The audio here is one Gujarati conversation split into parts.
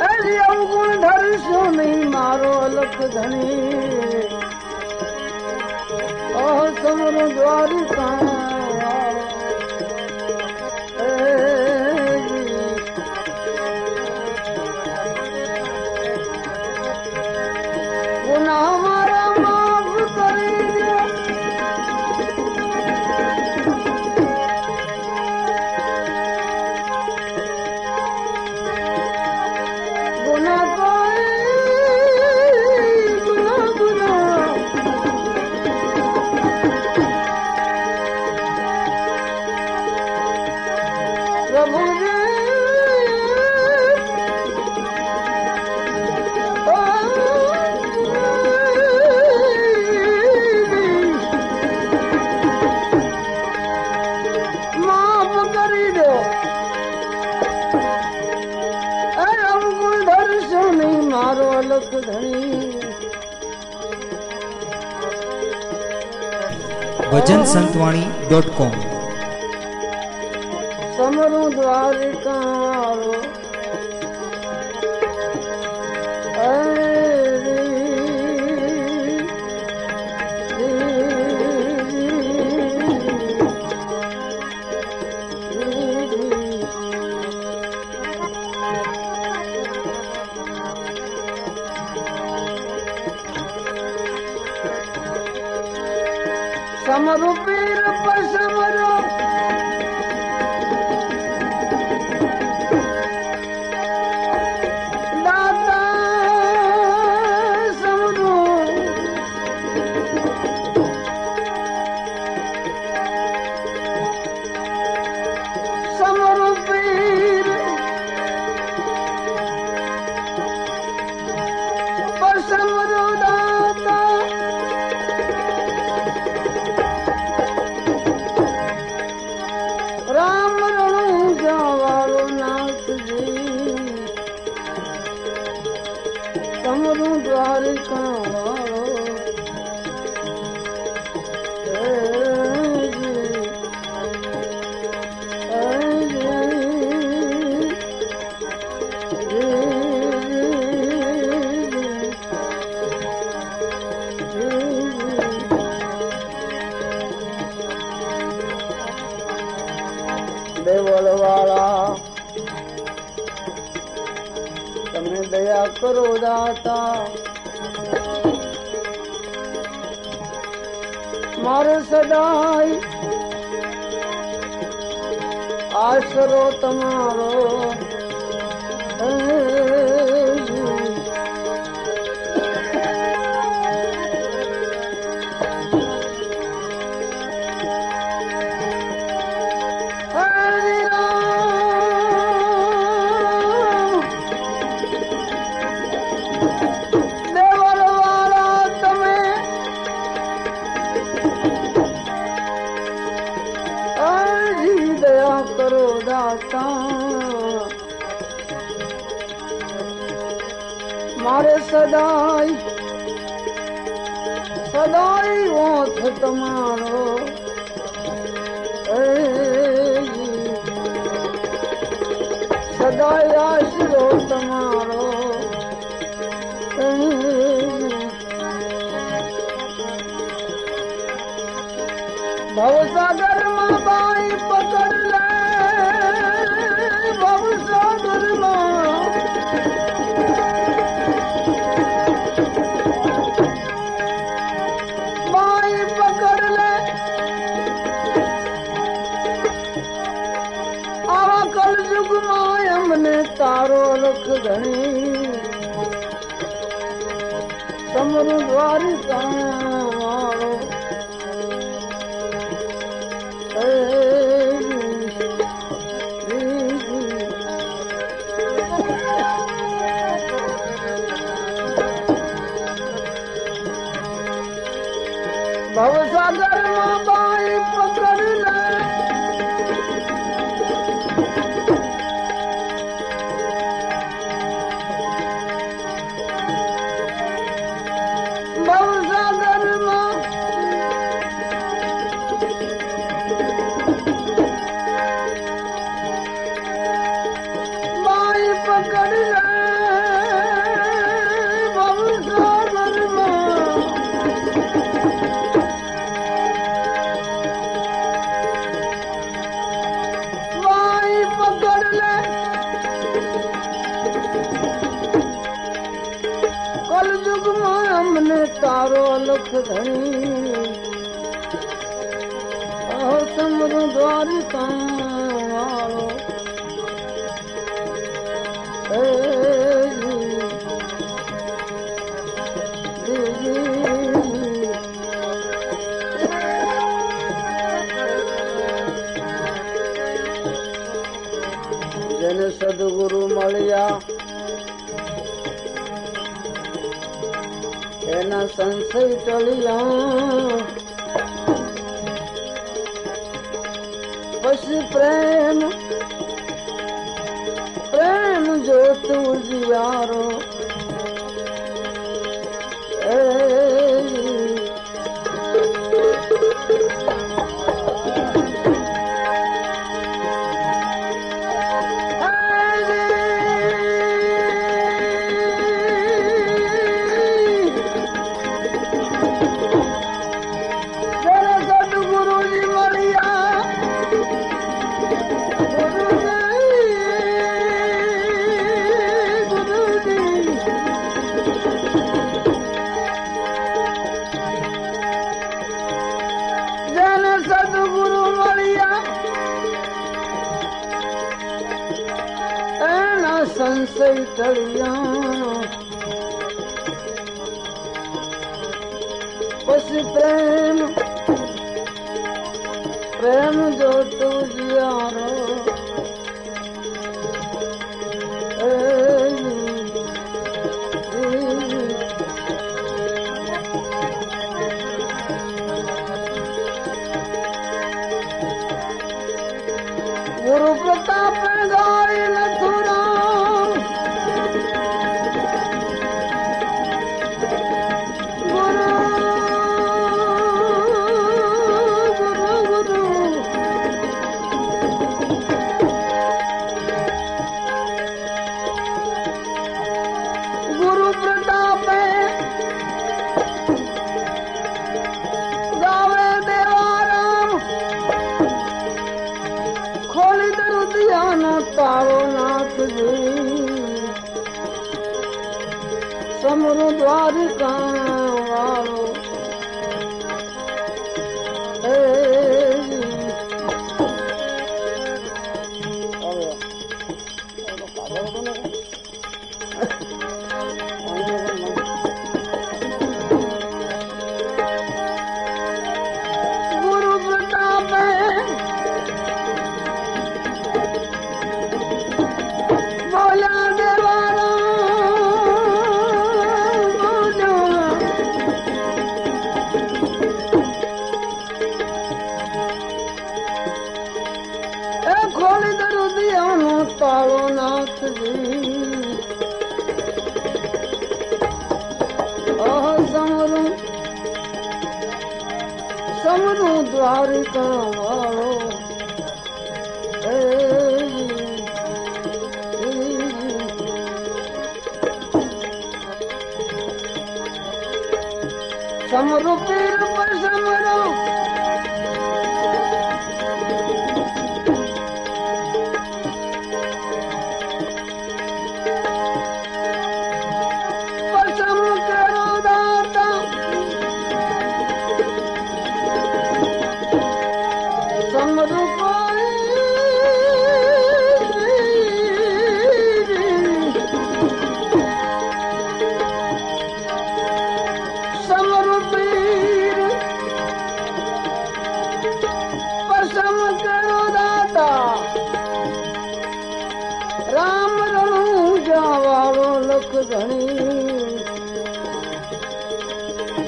એવું ગુણ ધરશું નહીં મારો અલખ ધણી. સમરો દ્વારિકા મારો અલગ ધણી. ભજન સંતવાણી ડોટ કોમ સમરું દ્વારકા મારે સદાય આશરો તમારો. સદાય સદાય ઓછ તમારો. સદાય આશરો તમારો. ભવસાગર सुधन समरो द्वारका वारो जन सदगुरु मलिया એના સંશય ટળ્યા પછી પ્રેમ પ્રેમ જોતું ઉજિયારો સદગુરુ મળ્યા એના સંશય ટળ્યા પછી પ્રેમ પ્રેમ જો તું જીયારો સમરો સમરું દ્વારિકા વાળો હે રામ રણું જાવાળો લખ ધણી.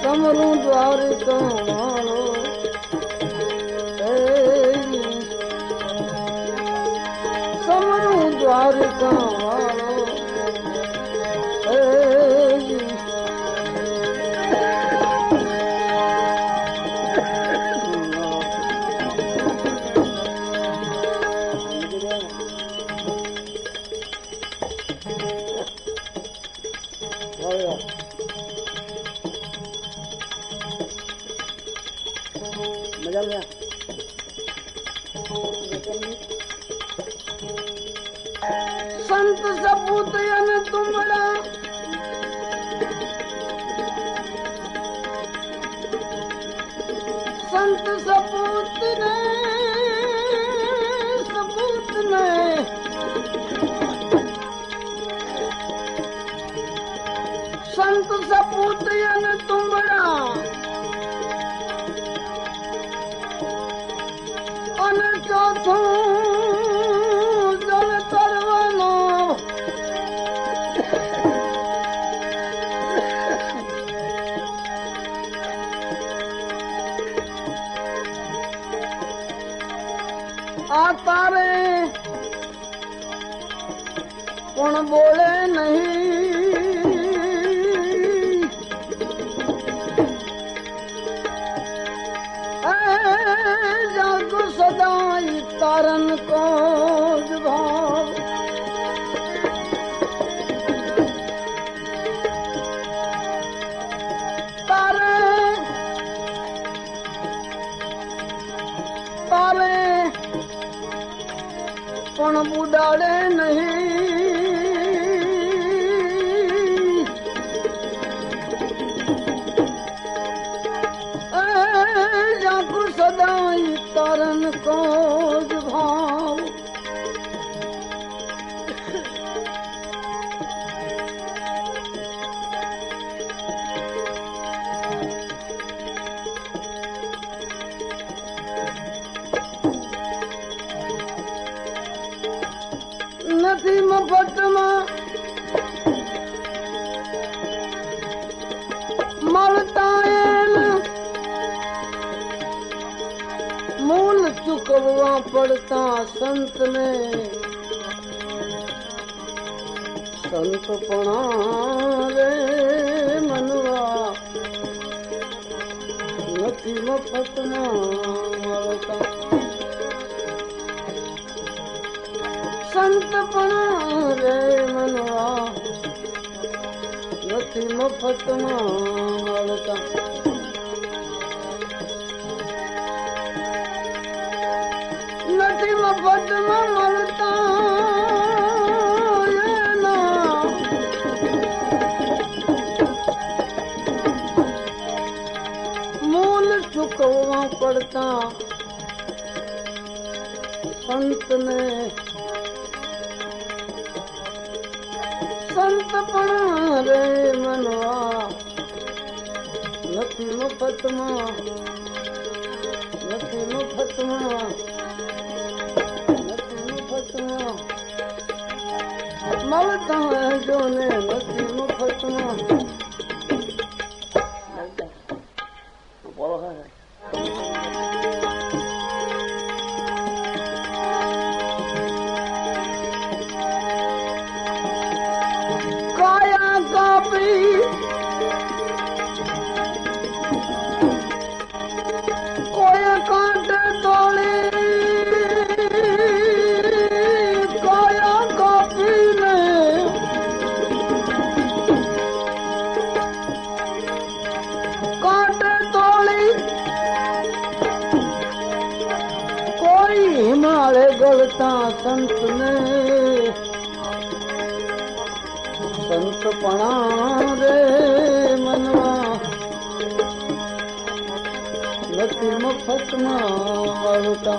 સમરું દ્વારિકા વાળો હે સમરું દ્વારિકા વાળો પણ બુડાડે નહીં. સંતને સંતપણા રે મનવા નથી મફતના મળતા. સંતપણા રે મનવા નથી મફતમાં મળતા. પડતા સંતને. સંત પણ રે મનવા. નથી મફતમાં નથી મફતમાં નથી મફતમાં. મળતા જો ને નથી મફતમાં. تنهه اڙو تا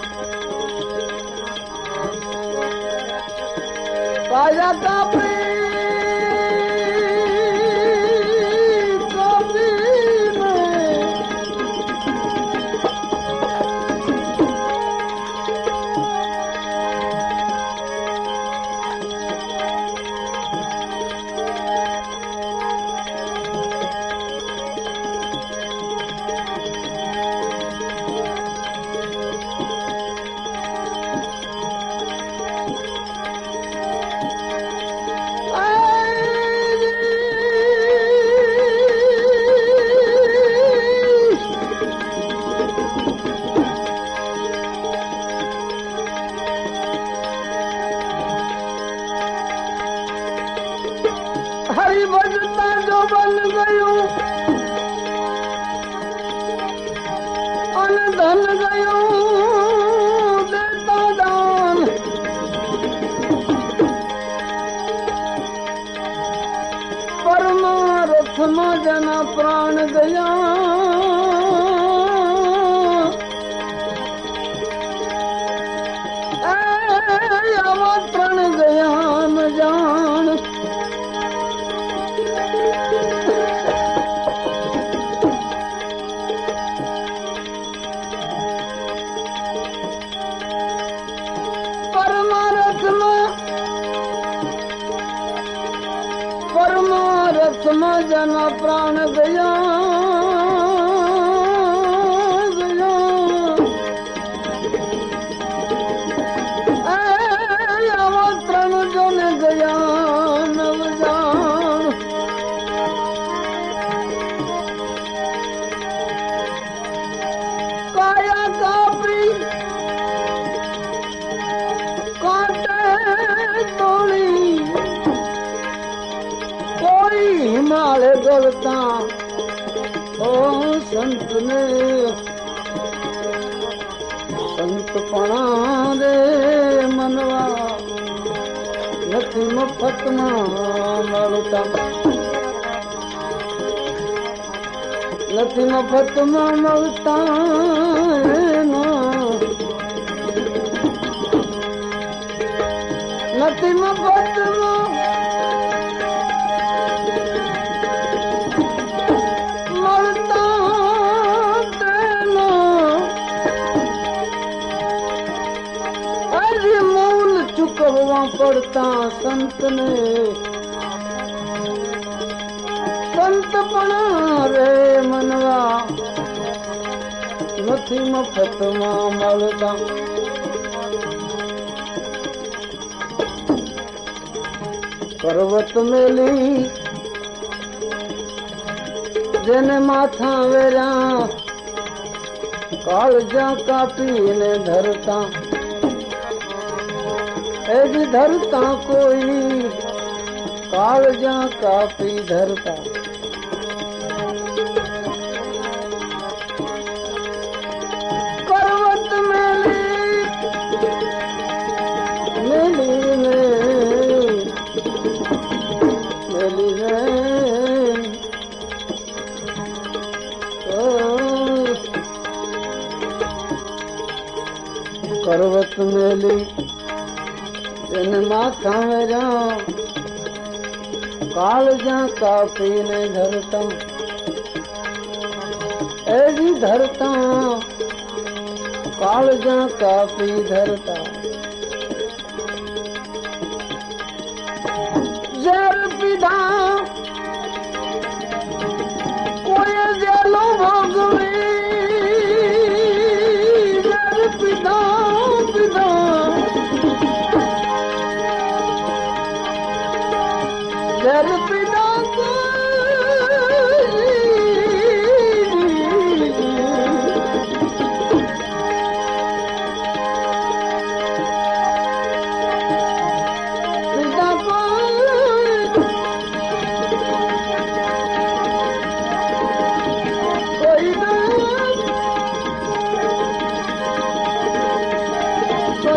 આવતા ઓ સંતને. સંતપણા રે મનવા. નથી મફતમાં મળતા. નથી મફતમાં મળતા. પડતા સંતને સંત પણ રે મનવા નથી મફતમાં મળતા પર્વત મેલી જેને માથા વેરા કાળજા કાપીને ધરતા એજ ધરતા કોઈ કાળજા કાપી ધરતા પર્વત મેલી મેલી ને મેલી ને ઓ, પર્વત મેલી એને માથા વેરા કાળજા કાપીને ધરતા. એજી ધરતા. કાળજા કાપી ધરતા. જર પીધા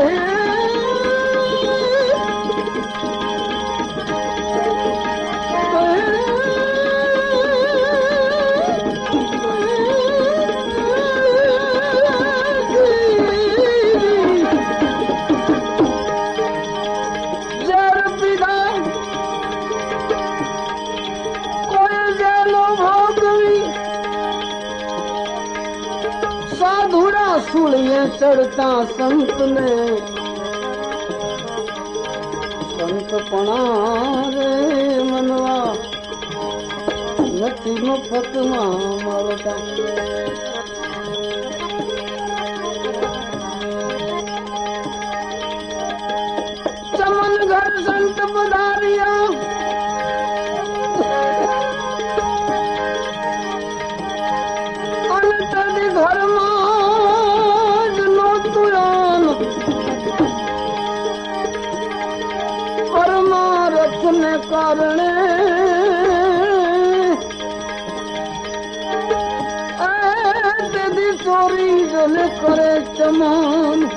here. ચડતા સંતને. સંતપણા રે મનવા નથી મફતમાં મળતા. ڪرڻ. ۽ توري گل ڪري چمان.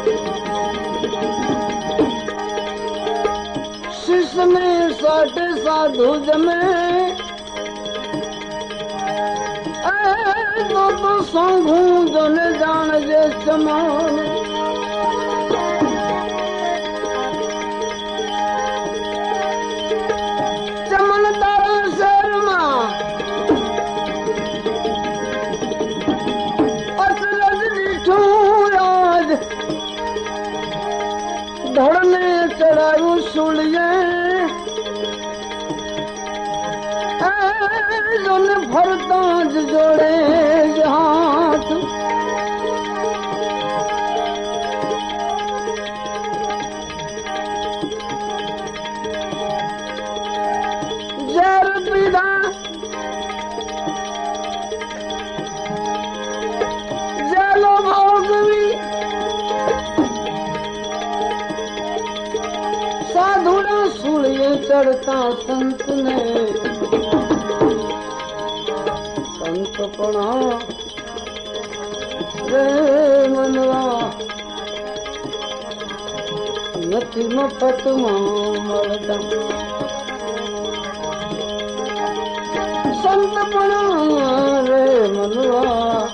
મન શિષ્યને સાટે સાધુ જમે તો સંઘું જને જાણજે સમાન ફરતા જ જોડે જ હાથ ઝેર પીધા જેલો ભોગવી સુળીએ ચડતા સંતને સંત પણ રે મનવા નથી મફતમાં મળતા. સંત પણ રે મનવા.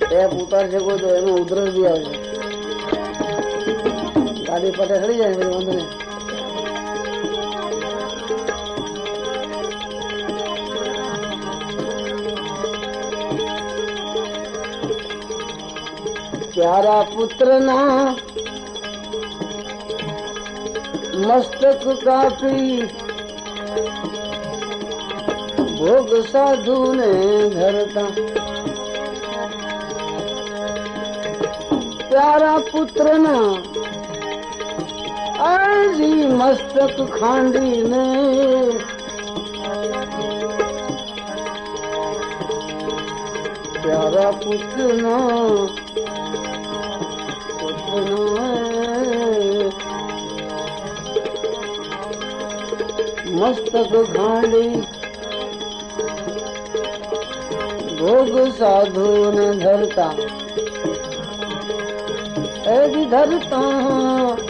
ટેપ ઉતારી શકો તો એનો ઉધરસ બી આવશે. ગાડી પટે ચડી જાય પછી વાંધો નહીં. પ્યારા પુત્ર ના મસ્તક કાપી ભોગ સાધુ ને ધરતા. પ્યારા પુત્ર ના આજી મસ્તક ખાંડીને પ્યારા પુત્ર ના મસ્તક ખાંડી ભોગ સાધુ ને ધરતા એજી ધરતા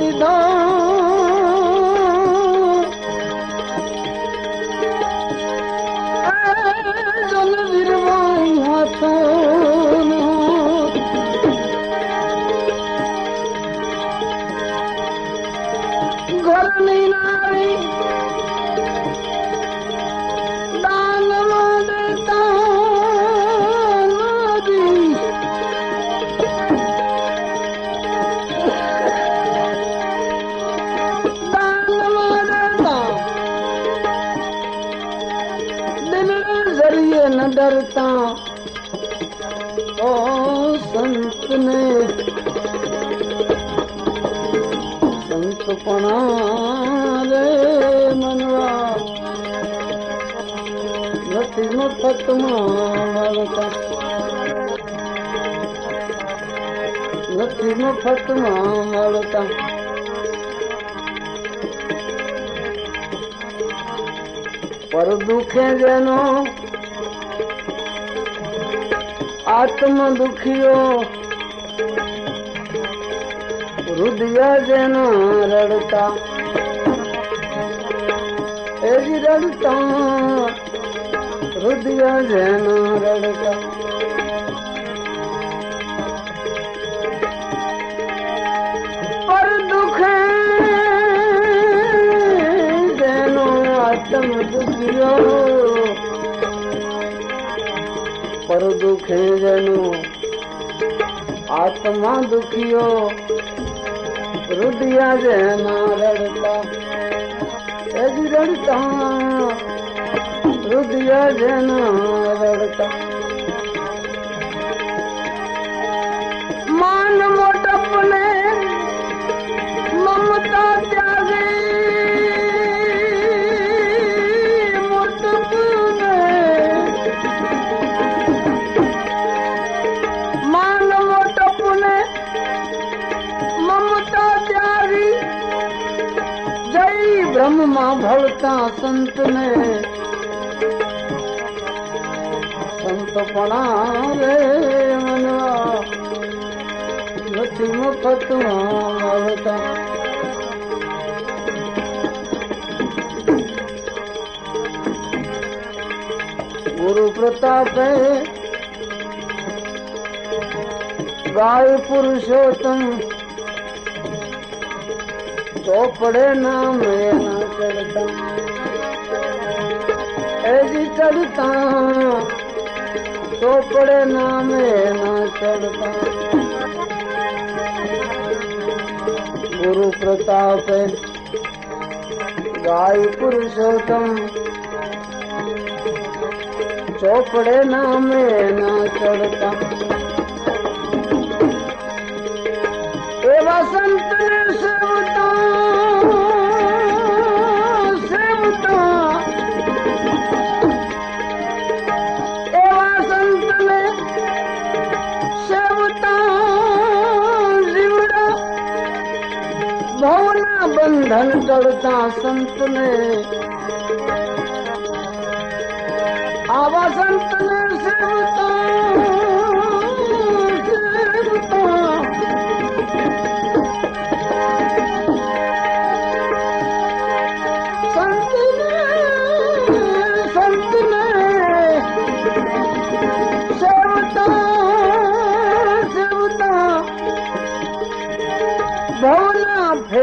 દીધા સંતપણા રે મનવા. નથી મફતમાં નથી મફતમાં મળતા પર દુખે જેનો આત્મ દુખિયો હૃદય જેનો રડતા. જ રડતા. હૃદય જેનો રડતા. પર દુખે જેનો આત્મ દુખિયો. પર દુખે જેનો આત્મા દુખીઓ रुडिया जे नारड़ला एजी रड़ता रुडिया जे नारड़ता બ્રહ્મમાં ભળતા સંતને. સંતપણા રે મનવા નથી મફતમાં મળતા ગુરુ પ્રતાપે ગાય પુરુષોત્તમ ચોપડે નામ એના ચડતા એજી ચડતા ચોપડે નામ એના ચડતા. ગુરુ પ્રતાપે ગાય પુરુષોત્તમ ચોપડે નામે ના ચડતા. બંધન ચડતા સંતને. આવા સંતને સેવતા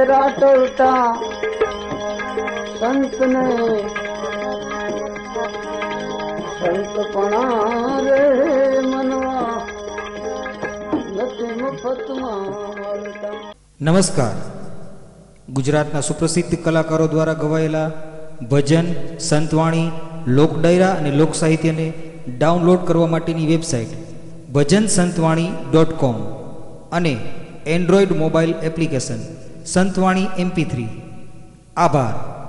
ટળતા સંતને સંતપણા રે મનવા નથી મફતમાં નમસ્કાર ગુજરાતના સુપ્રસિદ્ધ કલાકારો દ્વારા ગવાયેલા ભજન, સંતવાણી, લોકડાયરા અને લોક સાહિત્યને ડાઉનલોડ કરવા માટેની વેબસાઇટ ભજન સંતવાણી ડોટ કોમ અને Android mobile application Santvani MP three. આભાર.